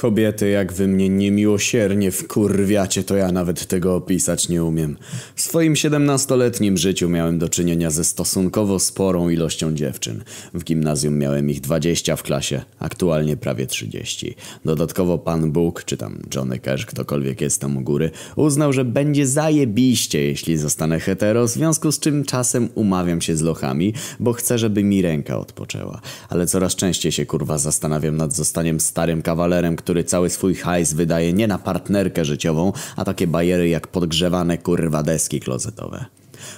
Kobiety, jak wy mnie niemiłosiernie wkurwiacie, to ja nawet tego opisać nie umiem. W swoim siedemnastoletnim życiu miałem do czynienia ze stosunkowo sporą ilością dziewczyn. W gimnazjum miałem ich 20 w klasie, aktualnie prawie 30. Dodatkowo pan Bóg, czy tam Johnny Cash, ktokolwiek jest tam u góry, uznał, że będzie zajebiście, jeśli zostanę hetero, w związku z czym czasem umawiam się z lochami, bo chcę, żeby mi ręka odpoczęła. Ale coraz częściej się kurwa zastanawiam nad zostaniem starym kawalerem, który cały swój hajs wydaje nie na partnerkę życiową, a takie bajery jak podgrzewane kurwa deski klozetowe.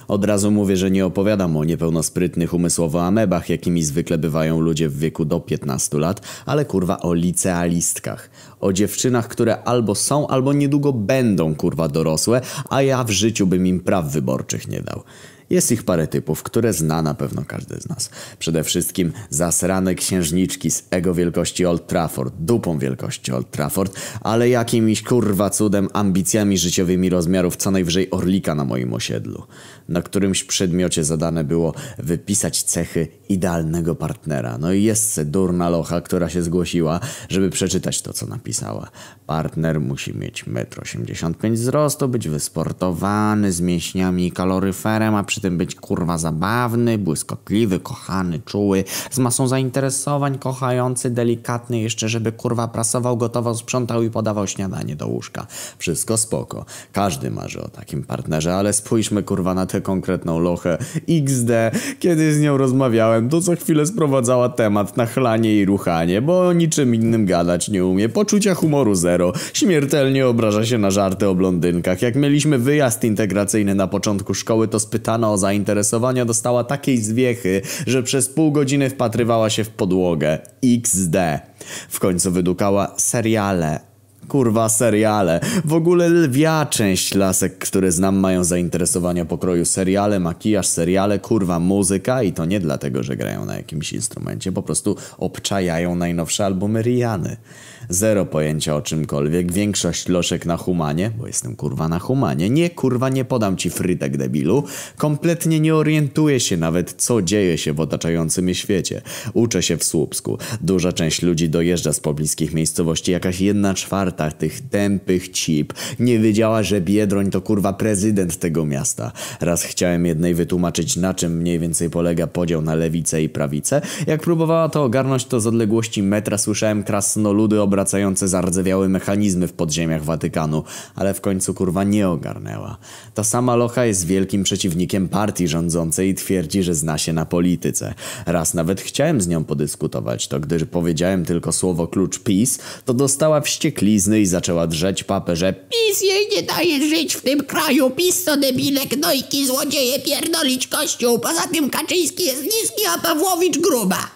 Od razu mówię, że nie opowiadam o niepełnosprytnych umysłowo amebach, jakimi zwykle bywają ludzie w wieku do 15 lat, ale kurwa o licealistkach. O dziewczynach, które albo są, albo niedługo będą kurwa dorosłe, a ja w życiu bym im praw wyborczych nie dał. Jest ich parę typów, które zna na pewno każdy z nas. Przede wszystkim zasrane księżniczki z ego wielkości Old Trafford, dupą wielkości Old Trafford, ale jakimiś kurwa cudem ambicjami życiowymi rozmiarów co najwyżej orlika na moim osiedlu. Na którymś przedmiocie zadane było wypisać cechy idealnego partnera. No i jest se durna locha, która się zgłosiła, żeby przeczytać to, co napisała. Partner musi mieć 1,85 m wzrostu, być wysportowany, z mięśniami i kaloryferem, a przy tym być kurwa zabawny, błyskotliwy, kochany, czuły, z masą zainteresowań, kochający, delikatny, jeszcze żeby kurwa prasował, gotował, sprzątał i podawał śniadanie do łóżka. Wszystko spoko. Każdy marzy o takim partnerze, ale spójrzmy kurwa na tę konkretną lochę XD. Kiedy z nią rozmawiałem, to co chwilę sprowadzała temat na chlanie i ruchanie, bo niczym innym gadać nie umie. Poczucia humoru zero. Śmiertelnie obraża się na żarty o blondynkach. Jak mieliśmy wyjazd integracyjny na początku szkoły, to spytano o zainteresowania, dostała takiej zwiechy, że przez pół godziny wpatrywała się w podłogę. XD. W końcu wydukała seriale. Kurwa, seriale. W ogóle lwia część lasek, które znam, mają zainteresowania pokroju seriale, makijaż, seriale, kurwa, muzyka i to nie dlatego, że grają na jakimś instrumencie, po prostu obczajają najnowsze albumy Riany. Zero pojęcia o czymkolwiek, większość loszek na humanie, bo jestem kurwa na humanie, nie kurwa nie podam ci frytek debilu, kompletnie nie orientuję się nawet co dzieje się w otaczającym mnie świecie. Uczę się w Słupsku, duża część ludzi dojeżdża z pobliskich miejscowości, jakaś jedna czwarta tych tępych cip nie wiedziała, że Biedroń to kurwa prezydent tego miasta. Raz chciałem jednej wytłumaczyć na czym mniej więcej polega podział na lewicę i prawicę, jak próbowała to ogarnąć to z odległości metra słyszałem krasnoludy obracające zardzewiałe mechanizmy w podziemiach Watykanu, ale w końcu kurwa nie ogarnęła. Ta sama locha jest wielkim przeciwnikiem partii rządzącej i twierdzi, że zna się na polityce. Raz nawet chciałem z nią podyskutować, to gdy powiedziałem tylko słowo klucz PiS, to dostała wścieklizny i zaczęła drzeć papę, że PiS jej nie daje żyć w tym kraju. PiS to debile, gnojki, złodzieje, pierdolić kościół. Poza tym Kaczyński jest niski, a Pawłowicz gruba.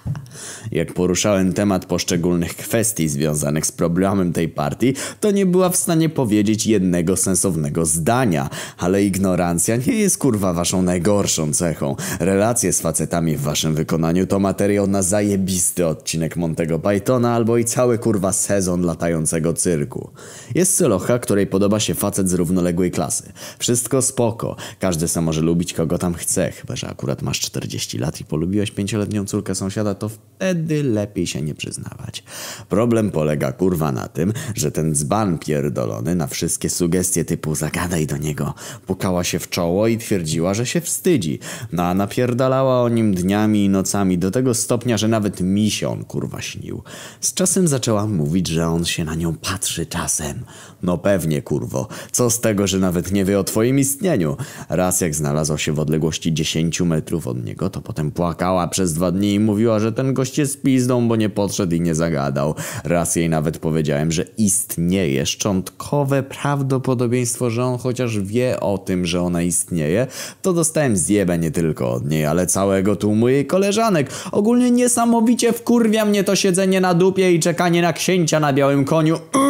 Jak poruszałem temat poszczególnych kwestii związanych z problemem tej partii, to nie była w stanie powiedzieć jednego sensownego zdania. Ale ignorancja nie jest kurwa waszą najgorszą cechą. Relacje z facetami w waszym wykonaniu to materiał na zajebisty odcinek Montego Pythona albo i cały kurwa sezon latającego cyrku. Jest celocha, której podoba się facet z równoległej klasy. Wszystko spoko. Każdy sam może lubić kogo tam chce, chyba że akurat masz 40 lat i polubiłeś pięcioletnią córkę sąsiada, to wtedy wtedy lepiej się nie przyznawać. Problem polega kurwa na tym, że ten dzban pierdolony na wszystkie sugestie typu zagadaj do niego pukała się w czoło i twierdziła, że się wstydzi. No a napierdalała o nim dniami i nocami do tego stopnia, że nawet mi się on kurwa śnił. Z czasem zaczęła mówić, że on się na nią patrzy czasem. No pewnie kurwo. Co z tego, że nawet nie wie o twoim istnieniu? Raz jak znalazła się w odległości 10 metrów od niego, to potem płakała przez dwa dni i mówiła, że ten gość jest pizdą, bo nie podszedł i nie zagadał. Raz jej nawet powiedziałem, że istnieje szczątkowe prawdopodobieństwo, że on chociaż wie o tym, że ona istnieje, to dostałem zjebę nie tylko od niej, ale całego tłumu jej koleżanek. Ogólnie niesamowicie wkurwia mnie to siedzenie na dupie i czekanie na księcia na białym koniu.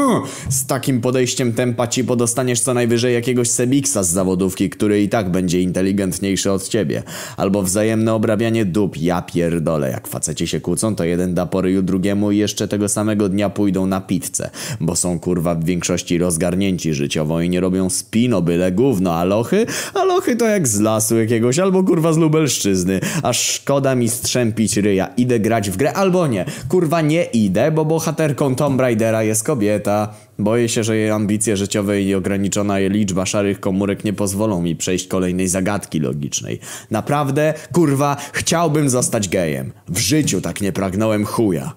Z takim podejściem tempa ci podostaniesz co najwyżej jakiegoś Sebiksa z zawodówki, który i tak będzie inteligentniejszy od ciebie. Albo wzajemne obrabianie dup, ja pierdolę. Jak faceci się kłócą, to jeden da po drugiemu i jeszcze tego samego dnia pójdą na pizzę. Bo są kurwa w większości rozgarnięci życiowo i nie robią spino byle gówno. A lochy? A lochy to jak z lasu jakiegoś, albo kurwa z Lubelszczyzny. Aż szkoda mi strzępić ryja. Idę grać w grę, albo nie. Kurwa nie idę, bo bohaterką Tomb Raidera jest kobieta. Boję się, że jej ambicje życiowe i ograniczona liczba szarych komórek nie pozwolą mi przejść kolejnej zagadki logicznej. Naprawdę, kurwa, chciałbym zostać gejem. W życiu tak nie pragnąłem chuja.